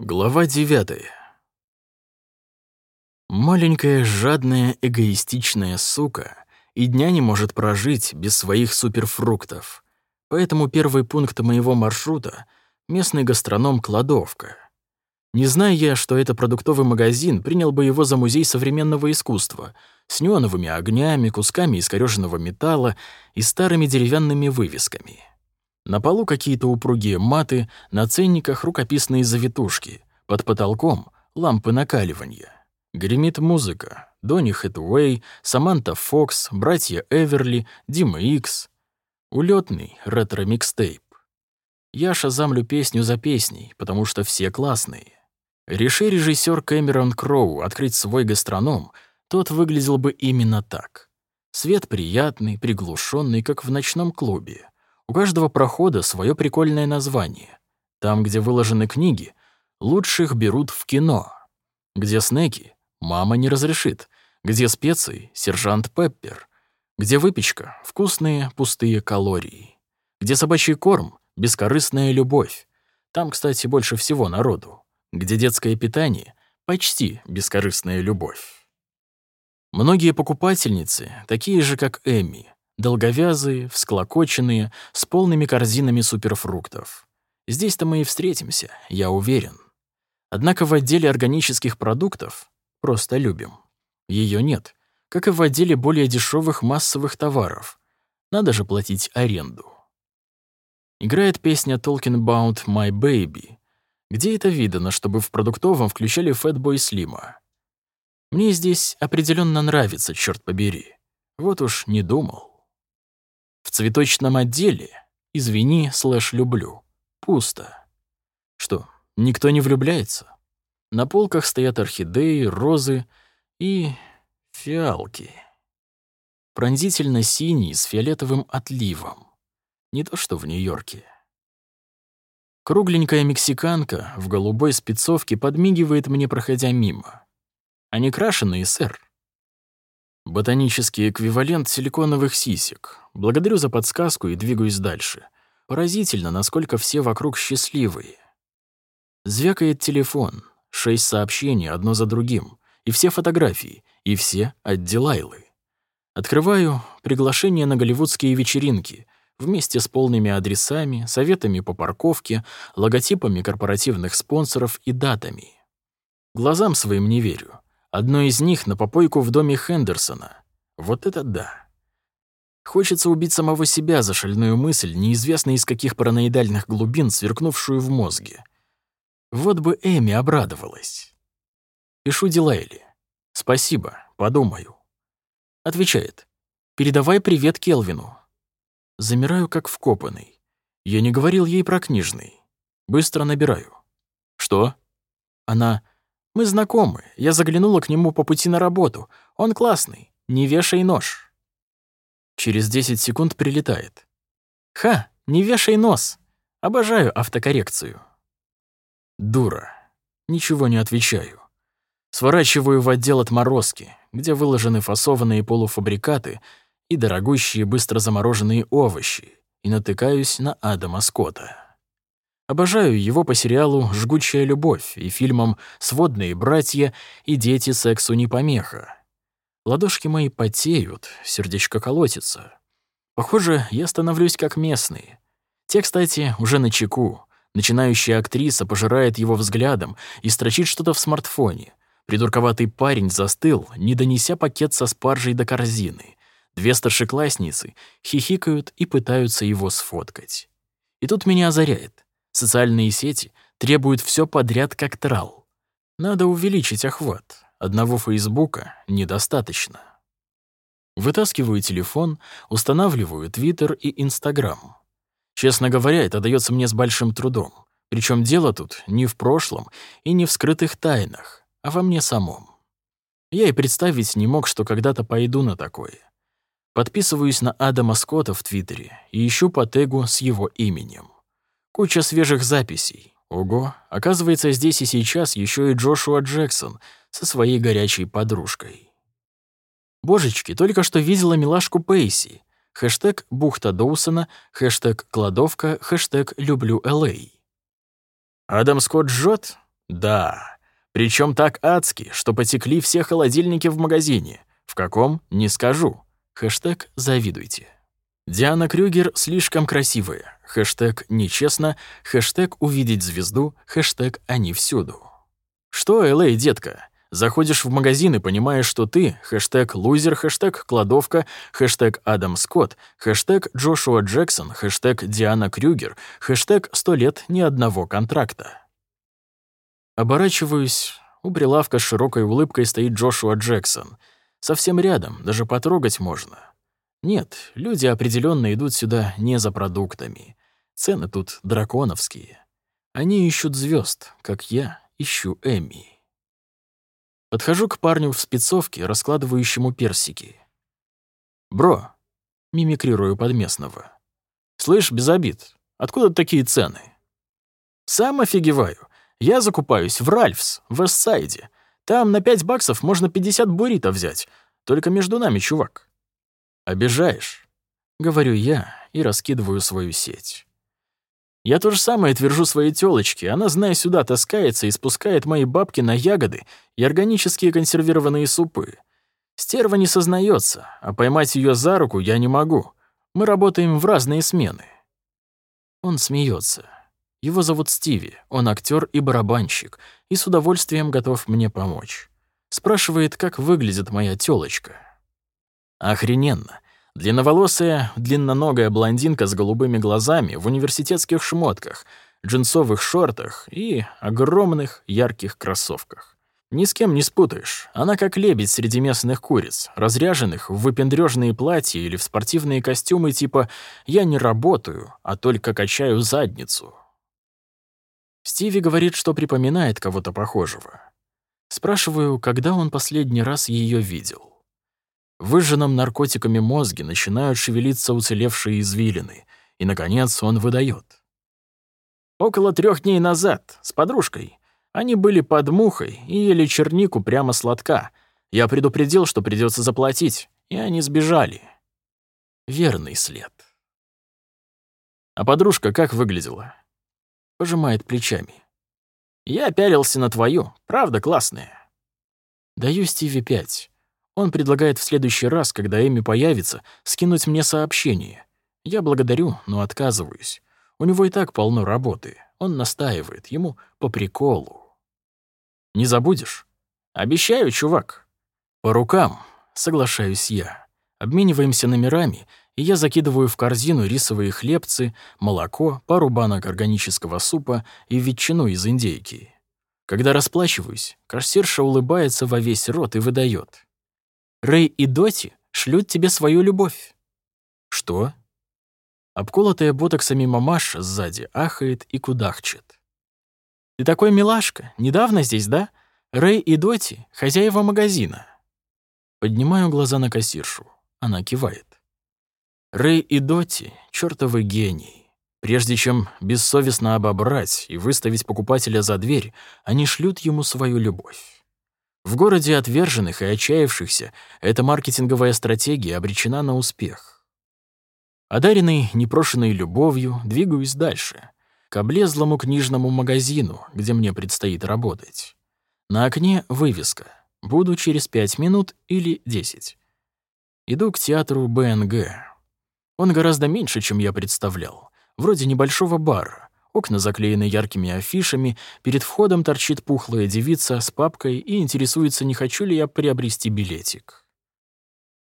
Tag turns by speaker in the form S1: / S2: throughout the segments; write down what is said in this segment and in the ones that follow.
S1: Глава 9. Маленькая, жадная, эгоистичная сука и дня не может прожить без своих суперфруктов. Поэтому первый пункт моего маршрута — местный гастроном «Кладовка». Не зная я, что это продуктовый магазин, принял бы его за музей современного искусства с неоновыми огнями, кусками искорёженного металла и старыми деревянными вывесками. На полу какие-то упругие маты, на ценниках рукописные завитушки, под потолком — лампы накаливания. Гремит музыка. Донни Хэтуэй, Саманта Фокс, братья Эверли, Дима Икс. Улетный ретро-микстейп. Я шазамлю песню за песней, потому что все классные. Реши режиссер Кэмерон Кроу открыть свой гастроном, тот выглядел бы именно так. Свет приятный, приглушенный, как в ночном клубе. У каждого прохода свое прикольное название. Там, где выложены книги, лучших берут в кино. Где снеки, мама не разрешит. Где специи, сержант Пеппер. Где выпечка, вкусные пустые калории. Где собачий корм, бескорыстная любовь. Там, кстати, больше всего народу. Где детское питание, почти бескорыстная любовь. Многие покупательницы, такие же, как Эми, Долговязые, всклокоченные, с полными корзинами суперфруктов. Здесь-то мы и встретимся, я уверен. Однако в отделе органических продуктов просто любим. Ее нет, как и в отделе более дешевых массовых товаров. Надо же платить аренду. Играет песня Talking About My Baby. Где это видано, чтобы в продуктовом включали Fatboy Слима? Мне здесь определенно нравится, черт побери. Вот уж не думал. В цветочном отделе, извини, слэш люблю, пусто. Что, никто не влюбляется? На полках стоят орхидеи, розы и фиалки. Пронзительно синий с фиолетовым отливом. Не то что в Нью-Йорке. Кругленькая мексиканка в голубой спецовке подмигивает мне, проходя мимо. Они крашеные, сэр. Ботанический эквивалент силиконовых сисек. Благодарю за подсказку и двигаюсь дальше. Поразительно, насколько все вокруг счастливые. Звякает телефон. Шесть сообщений, одно за другим. И все фотографии, и все от Дилайлы. Открываю приглашение на голливудские вечеринки вместе с полными адресами, советами по парковке, логотипами корпоративных спонсоров и датами. Глазам своим не верю. Одно из них на попойку в доме Хендерсона. Вот это да. Хочется убить самого себя за шальную мысль, неизвестно из каких параноидальных глубин, сверкнувшую в мозге. Вот бы Эми обрадовалась. Пишу Дилайли. «Спасибо, подумаю». Отвечает. «Передавай привет Келвину». Замираю, как вкопанный. Я не говорил ей про книжный. Быстро набираю. «Что?» Она мы знакомы. Я заглянула к нему по пути на работу. Он классный. Не вешай нож. Через 10 секунд прилетает. Ха, не вешай нос. Обожаю автокоррекцию. Дура. Ничего не отвечаю. Сворачиваю в отдел отморозки, где выложены фасованные полуфабрикаты и дорогущие быстро замороженные овощи, и натыкаюсь на Адама Скотта. Обожаю его по сериалу «Жгучая любовь» и фильмам «Сводные братья» и «Дети сексу не помеха». Ладошки мои потеют, сердечко колотится. Похоже, я становлюсь как местные. Те, кстати, уже на чеку. Начинающая актриса пожирает его взглядом и строчит что-то в смартфоне. Придурковатый парень застыл, не донеся пакет со спаржей до корзины. Две старшеклассницы хихикают и пытаются его сфоткать. И тут меня озаряет. Социальные сети требуют все подряд как трал. Надо увеличить охват. Одного Фейсбука недостаточно. Вытаскиваю телефон, устанавливаю Твиттер и Инстаграм. Честно говоря, это дается мне с большим трудом. Причем дело тут не в прошлом и не в скрытых тайнах, а во мне самом. Я и представить не мог, что когда-то пойду на такое. Подписываюсь на Адама Скотта в Твиттере и ищу по тегу с его именем. Куча свежих записей. Ого, оказывается, здесь и сейчас еще и Джошуа Джексон со своей горячей подружкой. Божечки, только что видела милашку Пейси. Хэштег «Бухта Доусона», хэштег «Кладовка», хэштег «Люблю Л.А». Адам Скотт жжет? Да, причем так адски, что потекли все холодильники в магазине. В каком — не скажу. Хэштег «завидуйте». Диана Крюгер слишком красивая. Хэштег «нечестно», хэштег «увидеть звезду», хэштег «они всюду». Что, Элэй, детка, заходишь в магазин и понимаешь, что ты хэштег «лузер», хэштег «кладовка», хэштег «Адам Скотт», хэштег «Джошуа Джексон», хэштег «Диана Крюгер», хэштег «100 лет ни одного контракта». Оборачиваюсь, у прилавка с широкой улыбкой стоит Джошуа Джексон. Совсем рядом, даже потрогать можно. Нет, люди определенно идут сюда не за продуктами. Цены тут драконовские. Они ищут звезд, как я ищу Эми. Подхожу к парню в спецовке, раскладывающему персики. «Бро», — мимикрирую под местного. «Слышь, без обид, откуда такие цены?» «Сам офигеваю. Я закупаюсь в Ральфс, в Эссайде. Там на 5 баксов можно 50 буррито взять. Только между нами, чувак». «Обижаешь», — говорю я и раскидываю свою сеть. Я то же самое твержу своей тёлочке. Она, зная сюда, таскается и спускает мои бабки на ягоды и органические консервированные супы. Стерва не сознается, а поймать ее за руку я не могу. Мы работаем в разные смены. Он смеется. Его зовут Стиви, он актер и барабанщик, и с удовольствием готов мне помочь. Спрашивает, как выглядит моя тёлочка. Охрененно. Длинноволосая, длинноногая блондинка с голубыми глазами в университетских шмотках, джинсовых шортах и огромных ярких кроссовках. Ни с кем не спутаешь. Она как лебедь среди местных куриц, разряженных в выпендрёжные платья или в спортивные костюмы типа «я не работаю, а только качаю задницу». Стиви говорит, что припоминает кого-то похожего. Спрашиваю, когда он последний раз ее видел. В выжженном наркотиками мозге начинают шевелиться уцелевшие извилины, и, наконец, он выдает. Около трех дней назад, с подружкой. Они были под мухой и ели чернику прямо сладка. Я предупредил, что придется заплатить, и они сбежали. Верный след. А подружка как выглядела? Пожимает плечами. Я пялился на твою, правда классная. Даю Стиви пять. Он предлагает в следующий раз, когда Эми появится, скинуть мне сообщение. Я благодарю, но отказываюсь. У него и так полно работы. Он настаивает, ему по приколу. Не забудешь? Обещаю, чувак. По рукам, соглашаюсь я. Обмениваемся номерами, и я закидываю в корзину рисовые хлебцы, молоко, пару банок органического супа и ветчину из индейки. Когда расплачиваюсь, кассирша улыбается во весь рот и выдает. Рэй и Доти шлют тебе свою любовь». «Что?» Обколотая ботоксами мамаша сзади ахает и кудахчет. «Ты такой милашка, недавно здесь, да? Рэй и Доти — хозяева магазина». Поднимаю глаза на кассиршу. Она кивает. Рэй и Доти — чертовы гений. Прежде чем бессовестно обобрать и выставить покупателя за дверь, они шлют ему свою любовь. В городе отверженных и отчаявшихся эта маркетинговая стратегия обречена на успех. Одаренный непрошенной любовью, двигаюсь дальше, к облезлому книжному магазину, где мне предстоит работать. На окне вывеска «Буду через пять минут или десять». Иду к театру БНГ. Он гораздо меньше, чем я представлял. Вроде небольшого бара. Окна заклеены яркими афишами, перед входом торчит пухлая девица с папкой и интересуется, не хочу ли я приобрести билетик.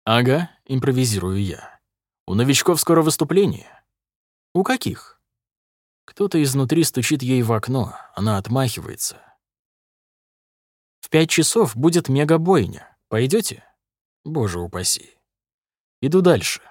S1: «Ага», — импровизирую я. «У новичков скоро выступление». «У каких?» Кто-то изнутри стучит ей в окно, она отмахивается. «В пять часов будет мегабойня. Пойдете? Боже упаси. Иду дальше.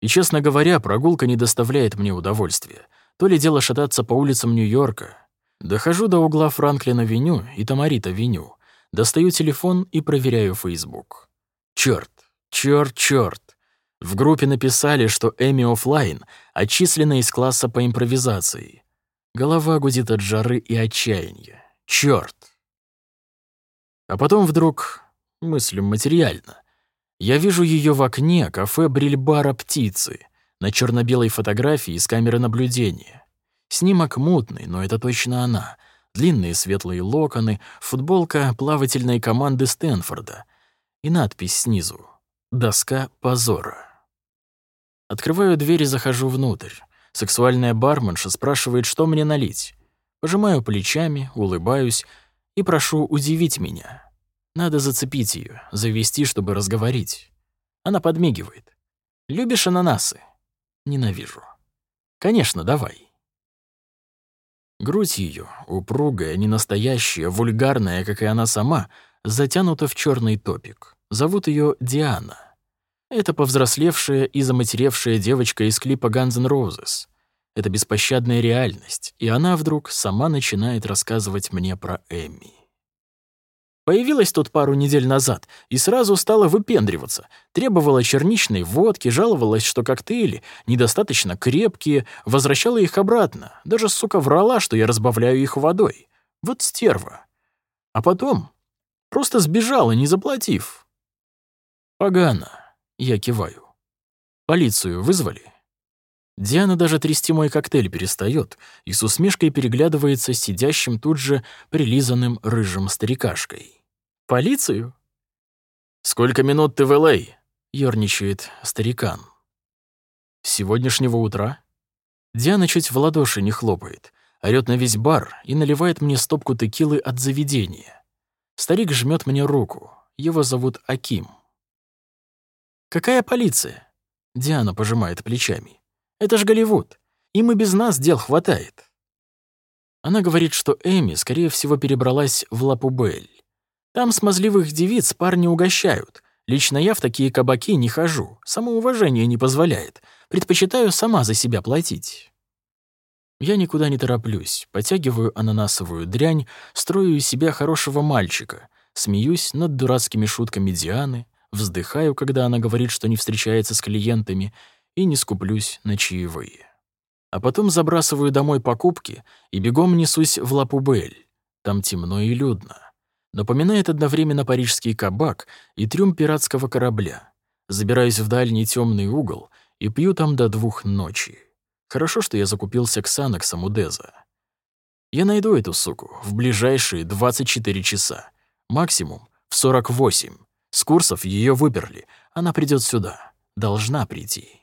S1: И, честно говоря, прогулка не доставляет мне удовольствия. То ли дело шататься по улицам Нью-Йорка. Дохожу до угла Франклина-Веню и Тамарита-Веню, достаю телефон и проверяю Facebook. Чёрт, чёрт, чёрт. В группе написали, что Эми офлайн отчислена из класса по импровизации. Голова гудит от жары и отчаяния. Чёрт. А потом вдруг, мыслим материально, я вижу её в окне кафе Брильбара «Птицы», на черно-белой фотографии с камеры наблюдения. Снимок мутный, но это точно она. длинные светлые локоны, футболка плавательной команды Стэнфорда и надпись снизу «Доска позора». Открываю дверь и захожу внутрь. Сексуальная барменша спрашивает, что мне налить. Пожимаю плечами, улыбаюсь и прошу удивить меня. Надо зацепить ее, завести, чтобы разговорить. Она подмигивает. «Любишь ананасы?» «Ненавижу». «Конечно, давай». Грудь ее, упругая, ненастоящая, вульгарная, как и она сама, затянута в черный топик. Зовут ее Диана. Это повзрослевшая и заматеревшая девочка из клипа Guns N' Roses. Это беспощадная реальность, и она вдруг сама начинает рассказывать мне про Эми. Появилась тут пару недель назад и сразу стала выпендриваться. Требовала черничной водки, жаловалась, что коктейли недостаточно крепкие, возвращала их обратно. Даже, сука, врала, что я разбавляю их водой. Вот стерва. А потом просто сбежала, не заплатив. Погано. Я киваю. Полицию вызвали? Диана даже трясти мой коктейль перестает и с усмешкой переглядывается сидящим тут же прилизанным рыжим старикашкой. «Полицию?» «Сколько минут ты в Л.А.?» — ёрничает старикан. «С сегодняшнего утра?» Диана чуть в ладоши не хлопает, орёт на весь бар и наливает мне стопку текилы от заведения. Старик жмет мне руку. Его зовут Аким. «Какая полиция?» Диана пожимает плечами. «Это ж Голливуд. Им и без нас дел хватает». Она говорит, что Эми, скорее всего, перебралась в Лапубель. Там смазливых девиц парни угощают. Лично я в такие кабаки не хожу. Самоуважение не позволяет. Предпочитаю сама за себя платить. Я никуда не тороплюсь, потягиваю ананасовую дрянь, строю из себя хорошего мальчика, смеюсь над дурацкими шутками Дианы, вздыхаю, когда она говорит, что не встречается с клиентами, и не скуплюсь на чаевые. А потом забрасываю домой покупки и бегом несусь в Лапубель. Там темно и людно. Напоминает одновременно парижский кабак и трюм пиратского корабля. Забираюсь в дальний темный угол и пью там до двух ночи. Хорошо, что я закупился ксаноксом у Деза. Я найду эту суку в ближайшие 24 часа. Максимум в 48. С курсов ее выперли. Она придет сюда. Должна прийти.